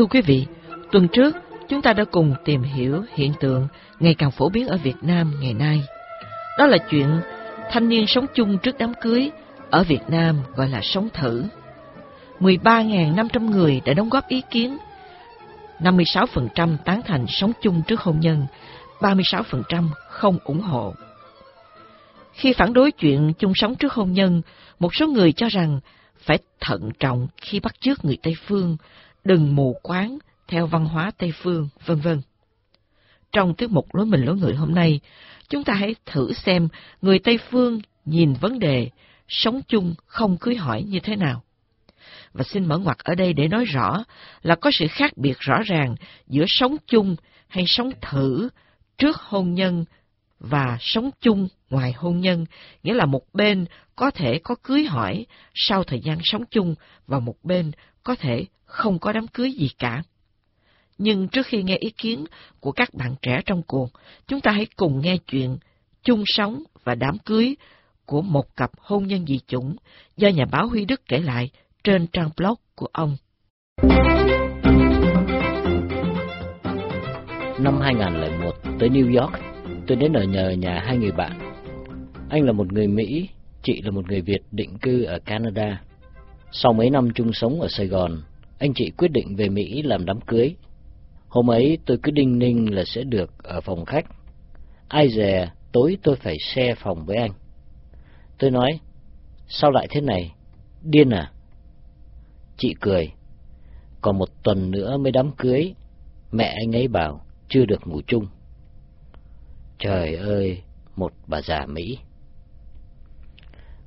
Thưa quý vị, tuần trước chúng ta đã cùng tìm hiểu hiện tượng ngày càng phổ biến ở Việt Nam ngày nay. Đó là chuyện thanh niên sống chung trước đám cưới ở Việt Nam gọi là sống thử. 13.500 người đã đóng góp ý kiến. 56% tán thành sống chung trước hôn nhân, 36% không ủng hộ. Khi phản đối chuyện chung sống trước hôn nhân, một số người cho rằng phải thận trọng khi bắt chước người Tây Phương, đừng mù quáng theo văn hóa Tây Phương, vân vân. Trong tiết mục Lối Mình Lối Người hôm nay, chúng ta hãy thử xem người Tây Phương nhìn vấn đề sống chung không cưới hỏi như thế nào. Và xin mở ngoặt ở đây để nói rõ là có sự khác biệt rõ ràng giữa sống chung hay sống thử trước hôn nhân và sống chung ngoài hôn nhân, nghĩa là một bên có thể có cưới hỏi sau thời gian sống chung và một bên có thể không có đám cưới gì cả. Nhưng trước khi nghe ý kiến của các bạn trẻ trong cuộc, chúng ta hãy cùng nghe chuyện chung sống và đám cưới của một cặp hôn nhân dị chủng do nhà báo Huy Đức kể lại trên trang blog của ông. Năm 2001, tới New York, tôi đến ở nhờ nhà hai người bạn. Anh là một người Mỹ, chị là một người Việt định cư ở Canada. Sau mấy năm chung sống ở Sài Gòn, anh chị quyết định về Mỹ làm đám cưới. Hôm ấy tôi cứ đinh ninh là sẽ được ở phòng khách. Ai dè tối tôi phải xe phòng với anh. Tôi nói, sao lại thế này? Điên à? Chị cười. Còn một tuần nữa mới đám cưới, mẹ anh ấy bảo chưa được ngủ chung. Trời ơi, một bà già Mỹ.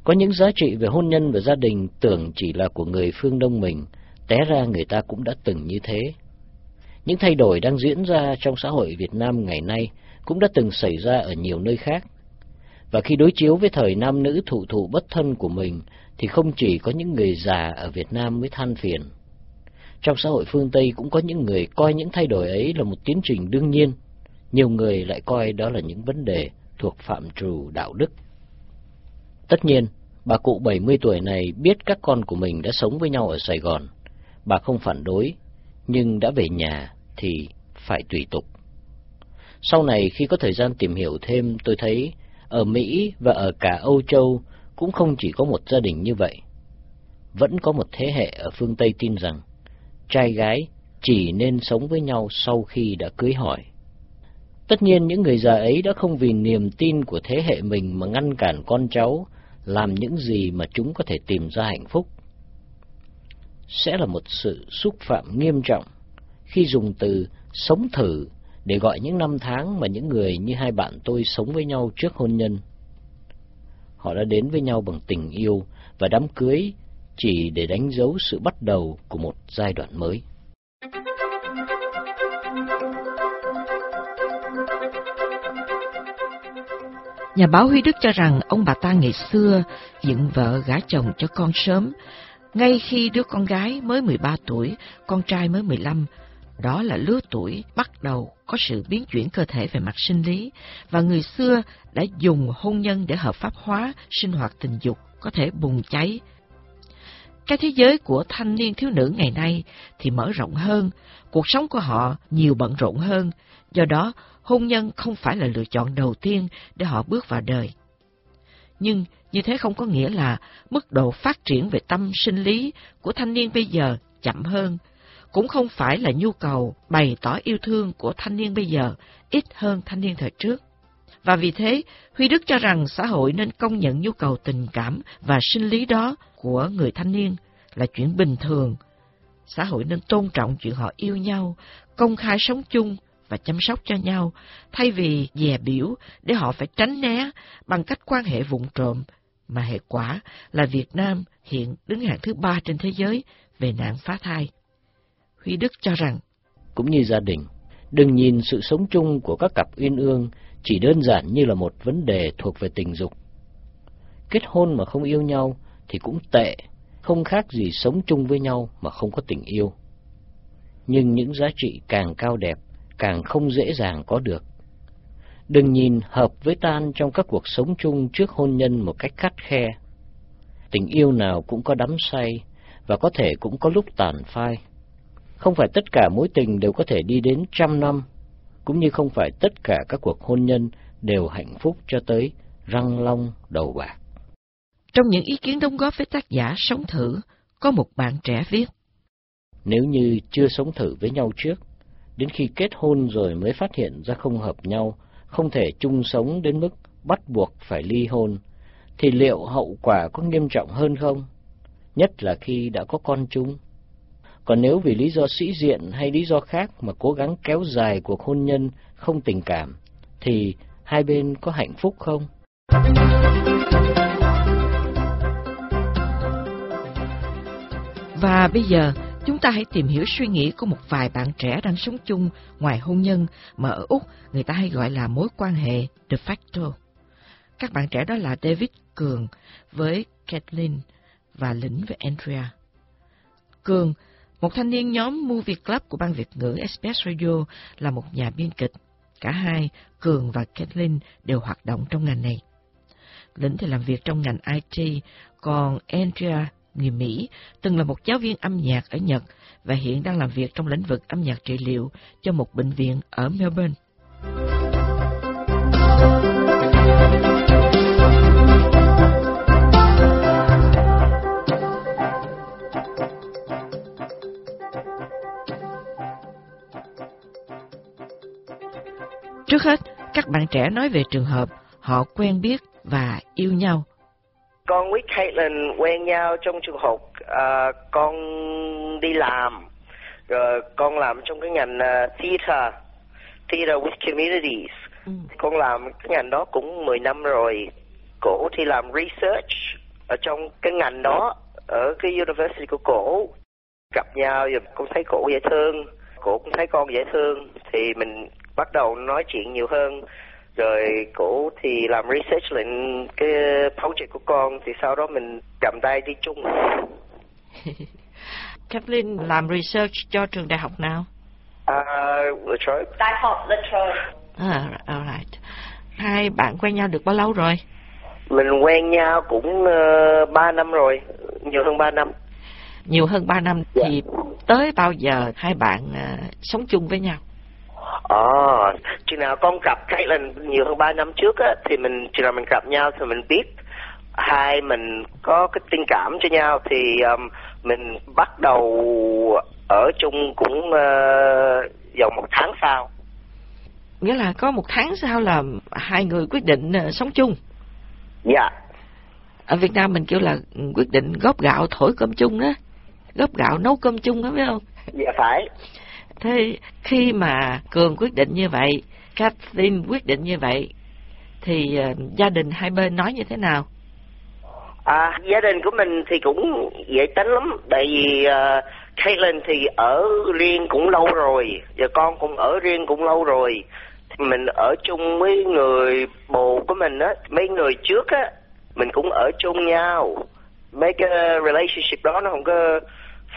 Có những giá trị về hôn nhân và gia đình tưởng chỉ là của người phương Đông mình, té ra người ta cũng đã từng như thế. Những thay đổi đang diễn ra trong xã hội Việt Nam ngày nay cũng đã từng xảy ra ở nhiều nơi khác. Và khi đối chiếu với thời nam nữ thụ thụ bất thân của mình, thì không chỉ có những người già ở Việt Nam mới than phiền. Trong xã hội phương Tây cũng có những người coi những thay đổi ấy là một tiến trình đương nhiên, nhiều người lại coi đó là những vấn đề thuộc phạm trù đạo đức. Tất nhiên, bà cụ 70 tuổi này biết các con của mình đã sống với nhau ở Sài Gòn. Bà không phản đối, nhưng đã về nhà thì phải tùy tục. Sau này khi có thời gian tìm hiểu thêm, tôi thấy ở Mỹ và ở cả Âu Châu cũng không chỉ có một gia đình như vậy. Vẫn có một thế hệ ở phương Tây tin rằng trai gái chỉ nên sống với nhau sau khi đã cưới hỏi. Tất nhiên những người già ấy đã không vì niềm tin của thế hệ mình mà ngăn cản con cháu làm những gì mà chúng có thể tìm ra hạnh phúc. Sẽ là một sự xúc phạm nghiêm trọng khi dùng từ sống thử để gọi những năm tháng mà những người như hai bạn tôi sống với nhau trước hôn nhân. Họ đã đến với nhau bằng tình yêu và đám cưới chỉ để đánh dấu sự bắt đầu của một giai đoạn mới. Nhà báo Huy Đức cho rằng ông bà ta ngày xưa dựng vợ gả chồng cho con sớm, ngay khi đứa con gái mới 13 tuổi, con trai mới 15, đó là lứa tuổi bắt đầu có sự biến chuyển cơ thể về mặt sinh lý, và người xưa đã dùng hôn nhân để hợp pháp hóa sinh hoạt tình dục có thể bùng cháy. Cái thế giới của thanh niên thiếu nữ ngày nay thì mở rộng hơn, cuộc sống của họ nhiều bận rộn hơn, do đó hôn nhân không phải là lựa chọn đầu tiên để họ bước vào đời. Nhưng như thế không có nghĩa là mức độ phát triển về tâm sinh lý của thanh niên bây giờ chậm hơn, cũng không phải là nhu cầu bày tỏ yêu thương của thanh niên bây giờ ít hơn thanh niên thời trước. Và vì thế, Huy Đức cho rằng xã hội nên công nhận nhu cầu tình cảm và sinh lý đó của người thanh niên là chuyện bình thường. Xã hội nên tôn trọng chuyện họ yêu nhau, công khai sống chung và chăm sóc cho nhau, thay vì dè biểu để họ phải tránh né bằng cách quan hệ vụng trộm, mà hệ quả là Việt Nam hiện đứng hạng thứ ba trên thế giới về nạn phá thai. Huy Đức cho rằng, cũng như gia đình, đừng nhìn sự sống chung của các cặp uyên ương chỉ đơn giản như là một vấn đề thuộc về tình dục. Kết hôn mà không yêu nhau thì cũng tệ, không khác gì sống chung với nhau mà không có tình yêu. Nhưng những giá trị càng cao đẹp, càng không dễ dàng có được. Đừng nhìn hợp với tan trong các cuộc sống chung trước hôn nhân một cách khắt khe. Tình yêu nào cũng có đắm say, và có thể cũng có lúc tàn phai. Không phải tất cả mối tình đều có thể đi đến trăm năm, cũng như không phải tất cả các cuộc hôn nhân đều hạnh phúc cho tới răng long đầu bạc. Trong những ý kiến đóng góp với tác giả Sống Thử, có một bạn trẻ viết. Nếu như chưa sống thử với nhau trước, đến khi kết hôn rồi mới phát hiện ra không hợp nhau, không thể chung sống đến mức bắt buộc phải ly hôn, thì liệu hậu quả có nghiêm trọng hơn không? Nhất là khi đã có con chung. Còn nếu vì lý do sĩ diện hay lý do khác mà cố gắng kéo dài cuộc hôn nhân không tình cảm, thì hai bên có hạnh phúc không? Và bây giờ, chúng ta hãy tìm hiểu suy nghĩ của một vài bạn trẻ đang sống chung ngoài hôn nhân mà ở Úc người ta hay gọi là mối quan hệ de facto. Các bạn trẻ đó là David Cường với Kathleen và Lĩnh với Andrea. Cường, một thanh niên nhóm Movie Club của ban Việt ngữ SBS Radio là một nhà biên kịch. Cả hai, Cường và Kathleen đều hoạt động trong ngành này. Lĩnh thì làm việc trong ngành IT, còn Andrea người Mỹ, từng là một giáo viên âm nhạc ở Nhật và hiện đang làm việc trong lĩnh vực âm nhạc trị liệu cho một bệnh viện ở Melbourne. Trước hết, các bạn trẻ nói về trường hợp họ quen biết và yêu nhau con với Caitlin quen nhau trong trường học uh, con đi làm. Rồi con làm trong cái ngành uh, theater theater with communities. Ừ. con làm cái ngành đó cũng 10 năm rồi. Cổ thì làm research ở trong cái ngành đó ở cái university của cổ. Gặp nhau rồi con thấy cổ dễ thương cổ cũng thấy con dễ thương. Thì mình bắt đầu nói chuyện nhiều hơn rồi cổ thì làm research lên cái project của con thì sau đó mình cầm tay đi chung Kathleen làm research cho trường đại học nào? À, uh, Latrobe. Đại học Latrobe. À, alright. Hai bạn quen nhau được bao lâu rồi? Mình quen nhau cũng uh, 3 năm rồi, nhiều hơn 3 năm. Nhiều hơn 3 năm yeah. thì tới bao giờ hai bạn uh, sống chung với nhau? À, chừng nào con gặp cái lần nhiều hơn 3 năm trước á, thì mình chừng nào mình gặp nhau thì mình biết hai mình có cái tình cảm cho nhau thì um, mình bắt đầu ở chung cũng uh, dòng một tháng sau. Nghĩa là có một tháng sau là hai người quyết định uh, sống chung. Dạ. Yeah. Ở Việt Nam mình kêu là quyết định góp gạo thổi cơm chung á, góp gạo nấu cơm chung đó phải không? Dạ phải. Thế khi mà Cường quyết định như vậy, Kathleen quyết định như vậy, thì uh, gia đình hai bên nói như thế nào? À, gia đình của mình thì cũng dễ tính lắm, tại vì uh, Caitlin thì ở riêng cũng lâu rồi, và con cũng ở riêng cũng lâu rồi. Mình ở chung với người bồ của mình á, mấy người trước á, mình cũng ở chung nhau. Mấy cái relationship đó nó không có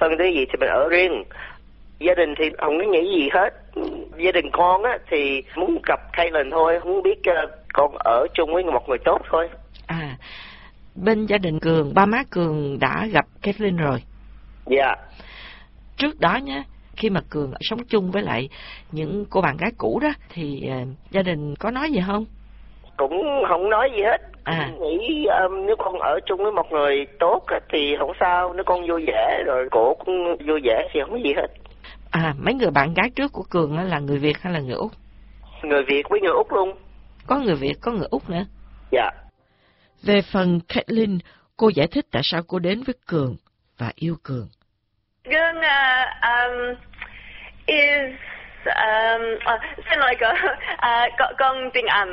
phân cái gì thì mình ở riêng gia đình thì không có nghĩ gì hết. Gia đình con á thì muốn gặp Caitlin thôi không biết uh, con ở chung với một người tốt thôi. À bên gia đình cường ba má cường đã gặp Caitlin rồi. Dạ. Yeah. trước đó nhé khi mà cường sống chung với lại những cô bạn gái cũ đó thì uh, gia đình có nói gì không? Cũng không nói gì hết. À. nghĩ um, nếu con ở chung với một người tốt thì không sao. Nếu con vui vẻ rồi cổ cũng vui vẻ thì không có gì hết À, mấy người bạn gái trước của Cường là người Việt hay là người Úc? Người Việt với người Úc luôn. Có người Việt, có người Úc nữa. Dạ. Về phần Caitlin, cô giải thích tại sao cô đến với Cường và yêu Cường. Cường uh, um, is um, uh, xin lỗi cô, uh, con, con tiếng Anh.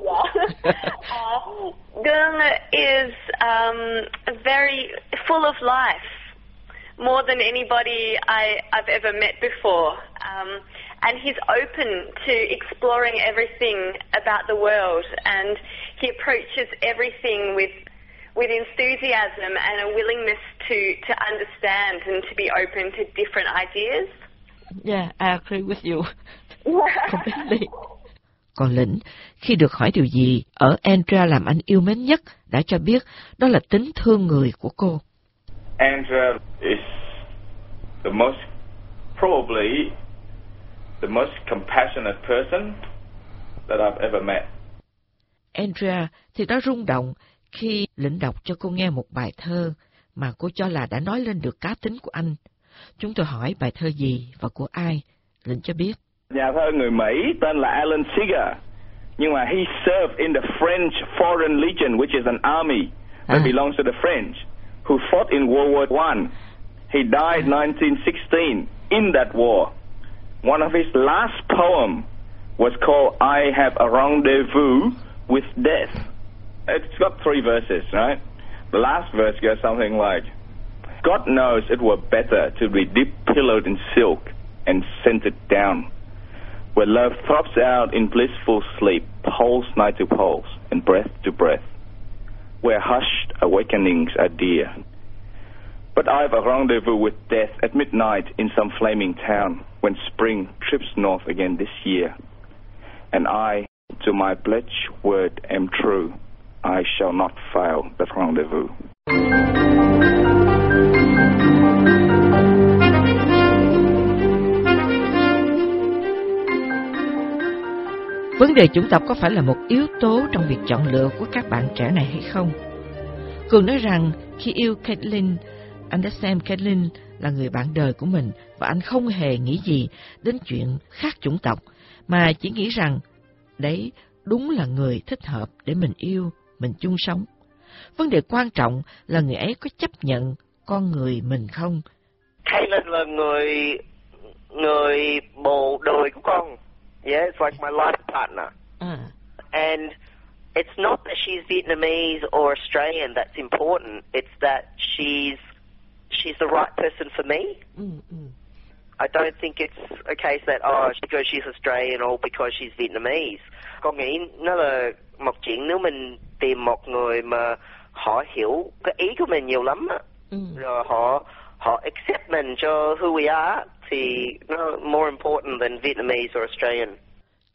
uh, Cường is um, very full of life. More than anybody I, I've ever met before. Um, and he's open to exploring everything about the world, and he approaches everything with with enthusiasm and a willingness to, to understand and to be open to different ideas. Yeah, I agree with you completely. Còn Lĩnh, khi được hỏi điều gì ở Andrea làm anh yêu mến nhất, đã cho biết đó là tính thương người của cô. Andrea is the most probably the most compassionate person that I've ever met. Andrea thì đã rung động khi lĩnh đọc cho cô nghe một bài thơ mà cô cho là đã nói lên được cá tính của anh. Chúng tôi hỏi bài thơ gì và của ai, lĩnh cho biết. Nhà thơ người Mỹ tên là Alan Seeger, nhưng mà he served in the French Foreign Legion, which is an army that À. belongs to the French, who fought in World War One. He died 1916 in that war. One of his last poem was called "I Have a Rendezvous with Death." It's got three verses, right? The last verse goes something like, God knows it were better to be deep pillowed in silk and scented down, where love throbs out in blissful sleep, pulse night to pulse, and breath to breath, where hushed awakenings are dear. But I've a rendezvous with death at midnight in some flaming town when spring trips north again this year. And I, to my pledge word, am true. I shall not fail that rendezvous. Vấn đề chủng tộc có phải là một yếu tố trong việc chọn lựa của các bạn trẻ này hay không? Cường nói rằng khi yêu Caitlin, anh đã xem Caitlin là người bạn đời của mình và anh không hề nghĩ gì đến chuyện khác chủng tộc, mà chỉ nghĩ rằng đấy đúng là người thích hợp để mình yêu, mình chung sống. Vấn đề quan trọng là người ấy có chấp nhận con người mình không? Caitlin là người người bồ đời của con. Yeah, it's like my life partner. À, And it's not that she's Vietnamese or Australian that's important. It's that she's she's the right person for me. ừ. I don't think it's a case that oh because she's Australian or because she's Vietnamese. Con nghĩ nó là một chuyện nếu mình tìm một người mà họ hiểu cái ý của mình nhiều lắm á, Ừ. rồi họ họ accept mình cho who we are thì nó more important than Vietnamese or Australian.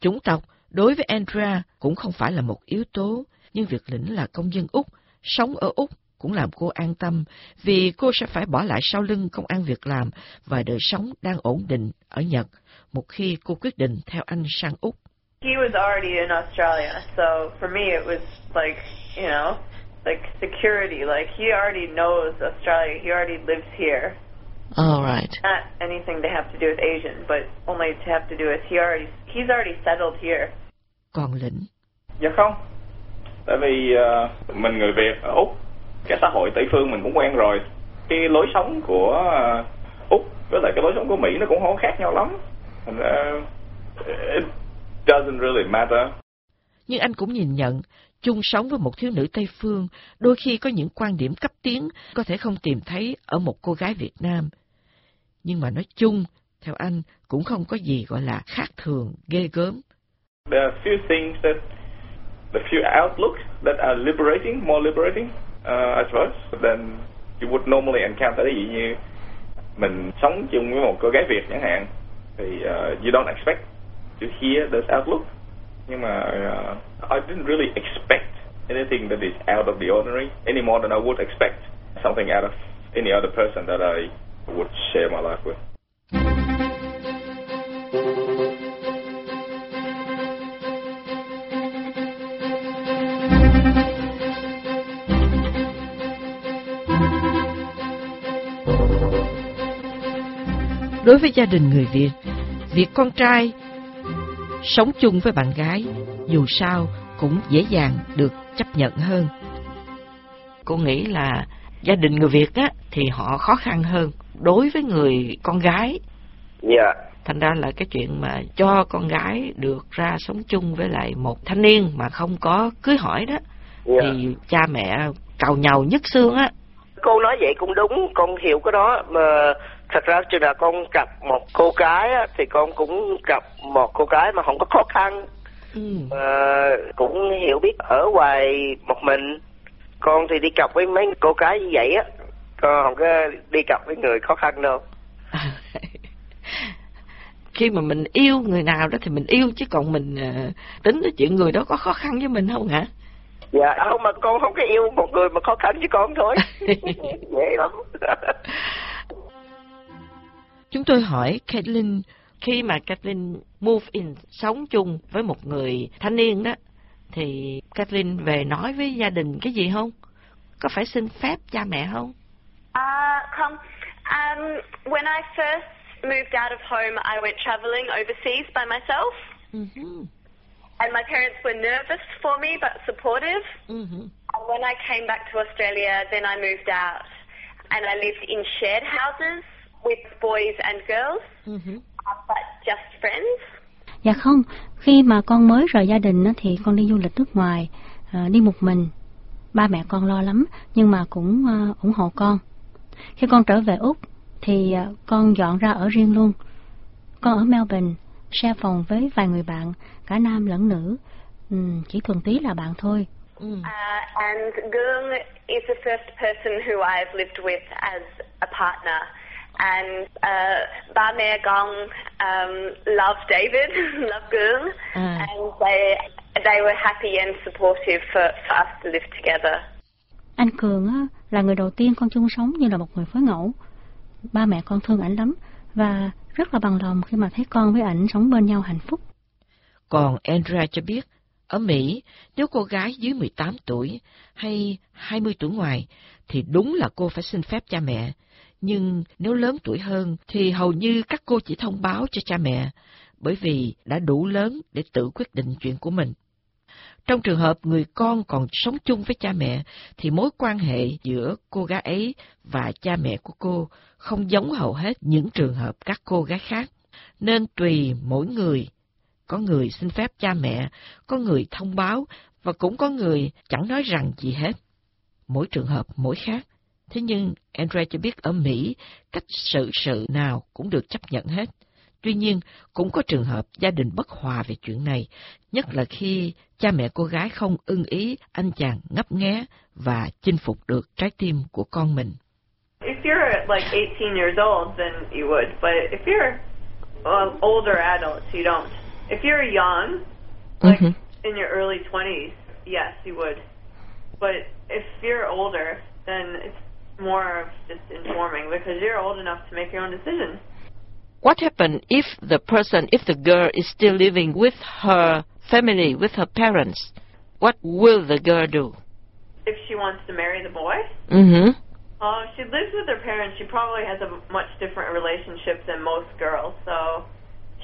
Chủng tộc đối với Andrea cũng không phải là một yếu tố, nhưng việc lĩnh là công dân Úc, sống ở Úc cũng làm cô an tâm vì cô sẽ phải bỏ lại sau lưng công ăn việc làm và đời sống đang ổn định ở Nhật một khi cô quyết định theo anh sang Úc. He was already in Australia, so for me it was like, you know, like security. Like he already knows Australia. He already lives here. All right. Not anything to have to do with Asian, but only to have to do with he already he's already settled here. Còn lĩnh, Dạ không. Tại vì ờ, mình người Việt ở Úc, cái xã hội Tây phương mình cũng quen rồi. Cái lối sống của ờ, Úc với lại cái lối sống của Mỹ nó cũng không khác nhau lắm. Thành ra it doesn't really matter. nhưng anh cũng nhìn nhận chung sống với một thiếu nữ Tây phương đôi khi có những quan điểm cấp tiến có thể không tìm thấy ở một cô gái Việt Nam. Nhưng mà nói chung, theo anh, cũng không có gì gọi là khác thường, ghê gớm. There are few things that the few outlooks that are liberating, more liberating, uh, I suppose, than you would normally encounter. Ví dụ như mình sống chung với một cô gái Việt chẳng hạn, thì uh, you don't expect to hear this outlook. Nhưng mà uh, I didn't really expect anything that is out of the ordinary any more than I would expect something out of any other person that I would share my life with. Đối với gia đình người Việt, việc con trai sống chung với bạn gái dù sao cũng dễ dàng được chấp nhận hơn. Cô nghĩ là gia đình người Việt á thì họ khó khăn hơn đối với người con gái Yeah. thành ra là cái chuyện mà cho con gái được ra sống chung với lại một thanh niên mà không có cưới hỏi đó Yeah. thì cha mẹ càu nhàu nhất xương á Cô nói vậy cũng đúng, con hiểu cái đó mà thật ra chừng nào con gặp một cô gái á, thì con cũng gặp một cô gái mà không có khó khăn ừ. Ờ, cũng hiểu biết ở ngoài một mình con thì đi cặp với mấy cô gái như vậy á con không có đi cặp với người khó khăn đâu khi mà mình yêu người nào đó thì mình yêu chứ còn mình ờ, tính tới chuyện người đó có khó khăn với mình không hả dạ không mà con không có yêu một người mà khó khăn với con thôi dễ lắm Chúng tôi hỏi Caitlin khi mà Kathleen move in sống chung với một người thanh niên đó thì Kathleen về nói với gia đình cái gì không? Có phải xin phép cha mẹ không? Uh, không. Um, when I first moved out of home, I went traveling overseas by myself. Mm-hmm. And my parents were nervous for me but supportive. Mm-hmm. And when I came back to Australia, then I moved out. And I lived in shared houses with boys and girls, Mm-hmm. uh, but just friends. Dạ không, khi mà con mới rời gia đình á, thì con đi du lịch nước ngoài, à, đi một mình. Ba mẹ con lo lắm, nhưng mà cũng à, ủng hộ con. Khi con trở về Úc, thì à, con dọn ra ở riêng luôn. Con ở Melbourne, share phòng với vài người bạn, cả nam lẫn nữ. Ừm, chỉ thuần túy là bạn thôi. Uh, and Gung is the first person who I've lived with as a partner. And uh, ba mẹ con um, love David, love Gung, Ah. and they they were happy and supportive for, for us to live together. Anh Cường á, là người đầu tiên con chung sống như là một người phối ngẫu. Ba mẹ con thương ảnh lắm và rất là bằng lòng khi mà thấy con với ảnh sống bên nhau hạnh phúc. Còn Andrea cho biết, ở Mỹ, nếu cô gái dưới 18 tuổi hay 20 tuổi ngoài, thì đúng là cô phải xin phép cha mẹ. Nhưng nếu lớn tuổi hơn, thì hầu như các cô chỉ thông báo cho cha mẹ, bởi vì đã đủ lớn để tự quyết định chuyện của mình. Trong trường hợp người con còn sống chung với cha mẹ, thì mối quan hệ giữa cô gái ấy và cha mẹ của cô không giống hầu hết những trường hợp các cô gái khác. Nên tùy mỗi người có người xin phép cha mẹ, có người thông báo và cũng có người chẳng nói rằng gì hết. Mỗi trường hợp mỗi khác. Thế nhưng Andre cho biết ở Mỹ, cách sự sự nào cũng được chấp nhận hết. Tuy nhiên, cũng có trường hợp gia đình bất hòa về chuyện này, nhất là khi cha mẹ cô gái không ưng ý anh chàng ngấp nghé và chinh phục được trái tim của con mình. If you're like 18 years old, then you would. But if you're um, older adults, you don't. If you're young, like Mhm. in your early 20s, yes, you would. But if you're older, then it's more of just informing because you're old enough to make your own decisions. What happened if the person, if the girl is still living with her family, with her parents? What will the girl do? If she wants to marry the boy, Mm-hmm. if she lives with her parents, she probably has a much different relationship than most girls. So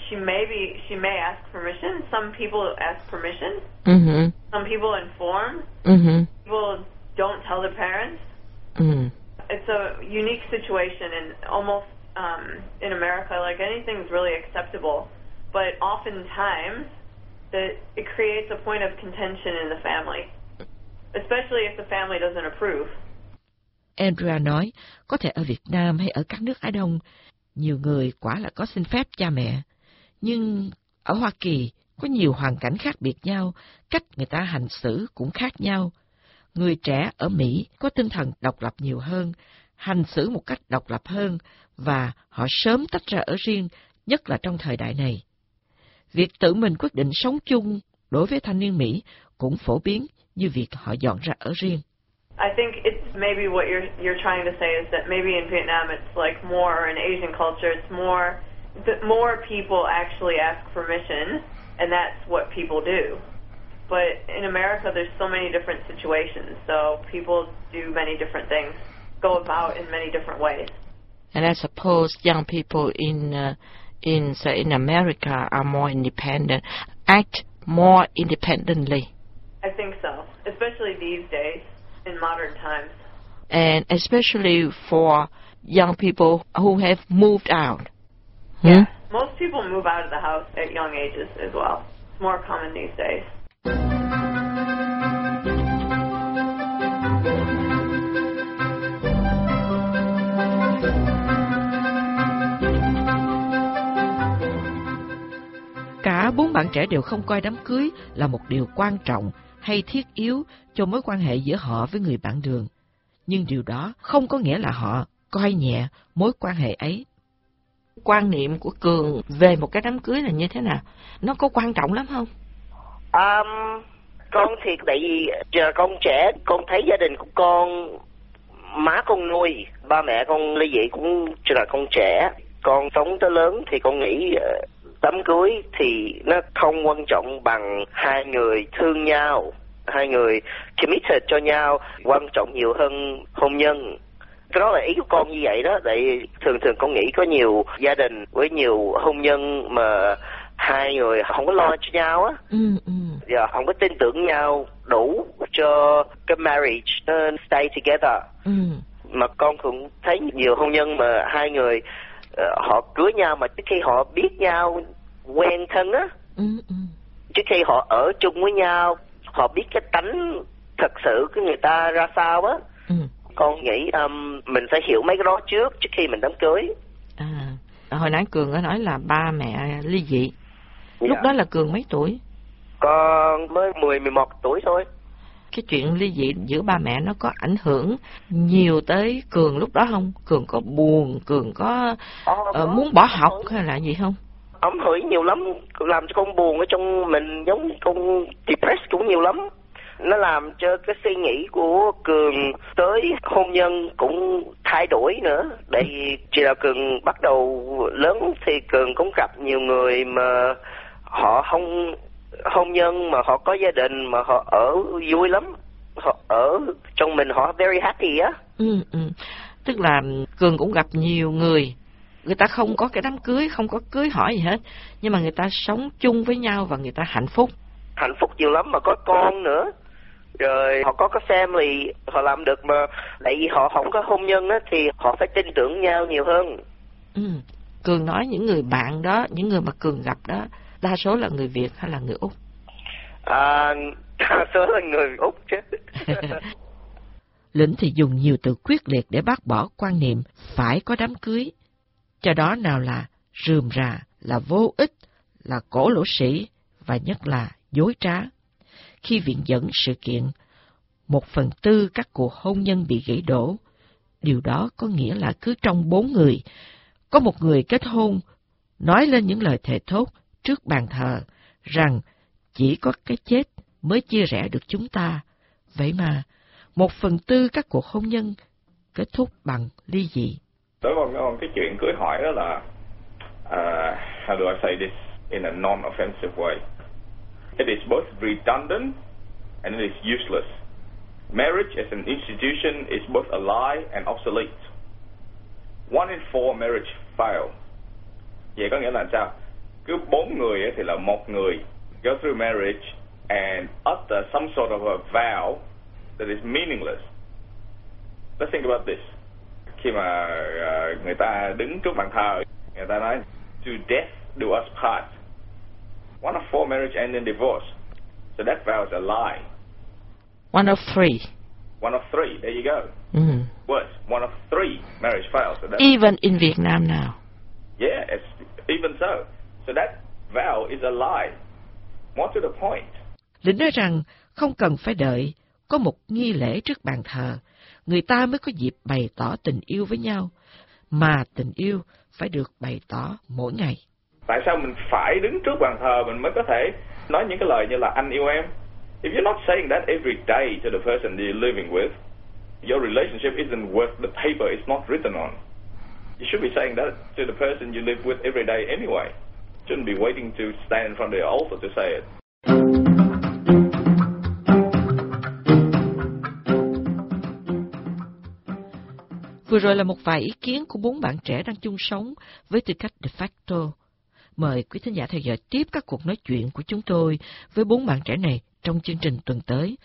she may be, she may ask permission. Some people ask permission. Mm-hmm. Some people inform. Mm-hmm. People don't tell their parents. Mm. It's a unique situation, and almost um, in America, like anything's really acceptable. But oftentimes, that it creates a point of contention in the family, especially if the family doesn't approve. Andrea nói, có thể ở Việt Nam hay ở các nước Á Đông, nhiều người quả là có xin phép cha mẹ. Nhưng ở Hoa Kỳ có nhiều hoàn cảnh khác biệt nhau, cách người ta hành xử cũng khác nhau. Người trẻ ở Mỹ có tinh thần độc lập nhiều hơn, hành xử một cách độc lập hơn và họ sớm tách ra ở riêng, nhất là trong thời đại này. Việc tự mình quyết định sống chung đối với thanh niên Mỹ cũng phổ biến như việc họ dọn ra ở riêng. I think it's maybe what you're you're trying to say is that maybe in Vietnam it's like more or in Asian culture it's more that more people actually ask permission and that's what people do. But in America there's so many different situations, so people do many different things, go about in many different ways. And I suppose young people in uh, in say in America are more independent, act more independently, I think so, especially these days in modern times. and especially for young people who have moved out. Yeah. Most people move out of the house at young ages as well. It's more common these days. Cả bốn bạn trẻ đều không coi đám cưới là một điều quan trọng hay thiết yếu cho mối quan hệ giữa họ với người bạn đường. Nhưng điều đó không có nghĩa là họ coi nhẹ mối quan hệ ấy. Quan niệm của Cường về một cái đám cưới là như thế nào? Nó có quan trọng lắm không? Um, con thì tại vì giờ con trẻ con thấy gia đình của con má con nuôi ba mẹ con ly dị cũng là con trẻ con sống tới lớn thì con nghĩ uh, đám cưới thì nó không quan trọng bằng hai người thương nhau hai người committed cho nhau quan trọng nhiều hơn hôn nhân cái đó là ý của con như vậy đó tại thường thường con nghĩ có nhiều gia đình với nhiều hôn nhân mà hai người không có lo cho nhau á ừ, ừ. và không có tin tưởng nhau đủ cho cái marriage nó stay together Ừ. mà con cũng thấy nhiều hôn nhân mà hai người họ cưới nhau mà trước khi họ biết nhau quen thân á Ừ, ừ. trước khi họ ở chung với nhau họ biết cái tánh thật sự của người ta ra sao á Ừ. con nghĩ um, mình phải hiểu mấy cái đó trước trước khi mình đám cưới À, hồi nãy Cường có nói là ba mẹ ly dị. Lúc Dạ. đó là Cường mấy tuổi? con mới 10 11 tuổi thôi Cái chuyện ly dị giữa ba mẹ nó có ảnh hưởng nhiều tới Cường lúc đó không? Cường có buồn, Cường có ờ, muốn bỏ học hay là gì không? ấm hửi nhiều lắm làm cho con buồn ở trong mình giống như con depressed cũng nhiều lắm nó làm cho cái suy nghĩ của cường tới hôn nhân cũng thay đổi nữa tại vì chỉ là cường bắt đầu lớn thì cường cũng gặp nhiều người mà họ không hôn nhân mà họ có gia đình mà họ ở vui lắm họ ở trong mình họ very happy á Ừ, ừ. Tức là Cường cũng gặp nhiều người người ta không có cái đám cưới, không có cưới hỏi gì hết, nhưng mà người ta sống chung với nhau và người ta hạnh phúc. hạnh phúc nhiều lắm mà có con nữa rồi họ có cái family họ làm được mà tại vì họ không có hôn nhân á thì họ phải tin tưởng nhau nhiều hơn Ừ. Cường nói những người bạn đó, những người mà Cường gặp đó, đa số là người Việt hay là người Úc? à đa số là người úc chứ Lĩnh thì dùng nhiều từ quyết liệt để bác bỏ quan niệm phải có đám cưới. Cho đó nào là rườm rà, là vô ích, là cổ lỗ sĩ và nhất là dối trá. Khi viện dẫn sự kiện, một phần tư các cuộc hôn nhân bị gãy đổ. Điều đó có nghĩa là cứ trong bốn người, có một người kết hôn, nói lên những lời thề thốt trước bàn thờ rằng chỉ có cái chết mới chia rẽ được chúng ta. Vậy mà, một phần tư các cuộc hôn nhân kết thúc bằng ly dị. Tôi còn, còn cái chuyện cưới hỏi đó là uh, how do I say this in a non-offensive way? It is both redundant and it is useless. Marriage as an institution is both a lie and obsolete. One in four marriage fail. Vậy có nghĩa là sao? Cứ bốn người ấy thì là một người go through marriage and utter some sort of a vow that is meaningless. Let's think about this. Khi mà ờ, người ta đứng trước bàn thờ người ta nói to death do us part. One of four marriage end in divorce. So that vow is a lie. One of three. one of three. There you go. Mm. worse one of three marriage fails. So Even in Vietnam now. yeah it's, even so so that vow is a lie. More to the point. Lĩnh nói rằng không cần phải đợi có một nghi lễ trước bàn thờ, người ta mới có dịp bày tỏ tình yêu với nhau, mà tình yêu phải được bày tỏ mỗi ngày. tại sao mình phải đứng trước bàn thờ mình mới có thể nói những cái lời như là anh yêu em? If you're not saying that every day to the person you're living with your relationship isn't worth the paper it's not written on. You should be saying that to the person you live with every day anyway shouldn't be waiting to stand in front of the altar to say it Vừa rồi là một vài ý kiến của bốn bạn trẻ đang chung sống với tư cách de facto. Mời quý thính giả theo dõi tiếp các cuộc nói chuyện của chúng tôi với bốn bạn trẻ này trong chương trình tuần tới.